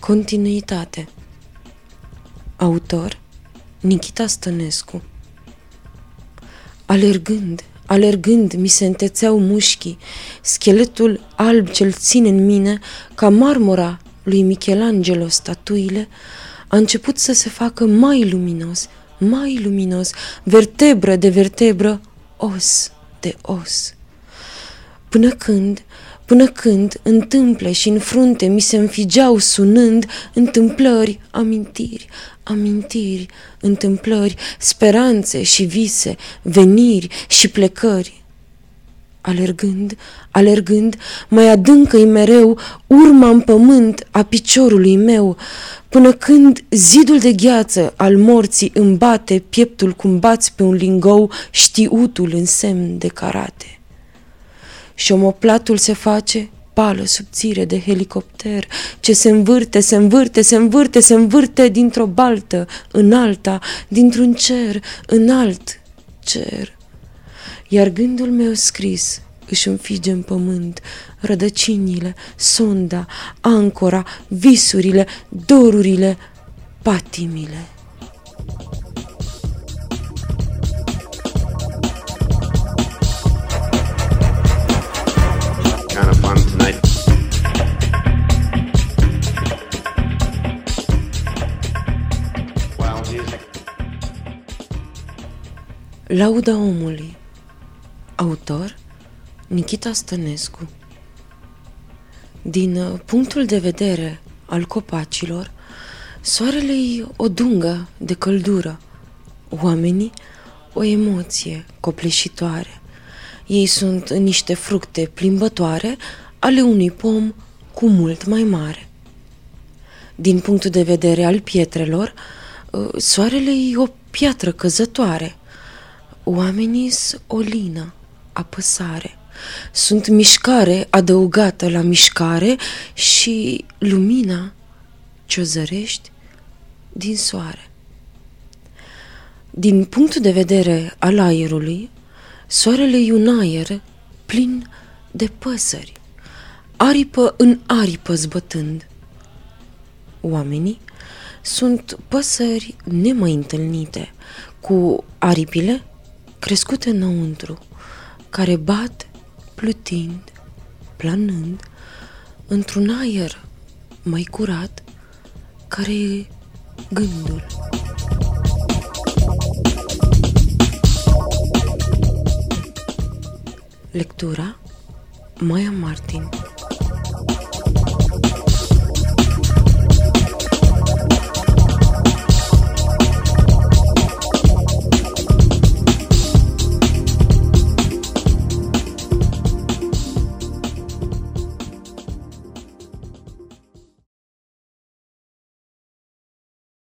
Continuitate. Autor Nikita Stănescu. Alergând, alergând, mi se întețeau mușchii, scheletul alb ce-l ține în mine, ca marmura lui Michelangelo statuile, a început să se facă mai luminos, mai luminos, vertebră de vertebră, os de os. Până când până când întâmple și în frunte mi se înfigeau sunând întâmplări, amintiri, amintiri, întâmplări, speranțe și vise, veniri și plecări. Alergând, alergând, mai adâncă-i mereu urma în pământ a piciorului meu, până când zidul de gheață al morții îmi bate pieptul cum bați pe un lingou știutul în semn de karate și omoplatul se face pală subțire de helicopter, ce se învârte, se învârte, se învârte, se învârte dintr-o baltă în alta, dintr-un cer în alt cer. Iar gândul meu scris își înfige în pământ rădăcinile, sonda, ancora, visurile, dorurile, patimile. Lauda omului Autor Nikita Stănescu Din uh, punctul de vedere al copacilor, soarele e o dungă de căldură, oamenii o emoție copleșitoare. Ei sunt niște fructe plimbătoare ale unui pom cu mult mai mare. Din punctul de vedere al pietrelor, uh, soarele e o piatră căzătoare – Oamenii sunt o lină, apăsare. Sunt mișcare adăugată la mișcare și lumina ce o zărești din soare. Din punctul de vedere al aerului, soarele e un aer plin de păsări, aripă în aripă zbătând. Oamenii sunt păsări nemai întâlnite, cu aripile crescute înăuntru, care bat plutind, planând, într-un aer mai curat, care e gândul. Lectura Maya Martin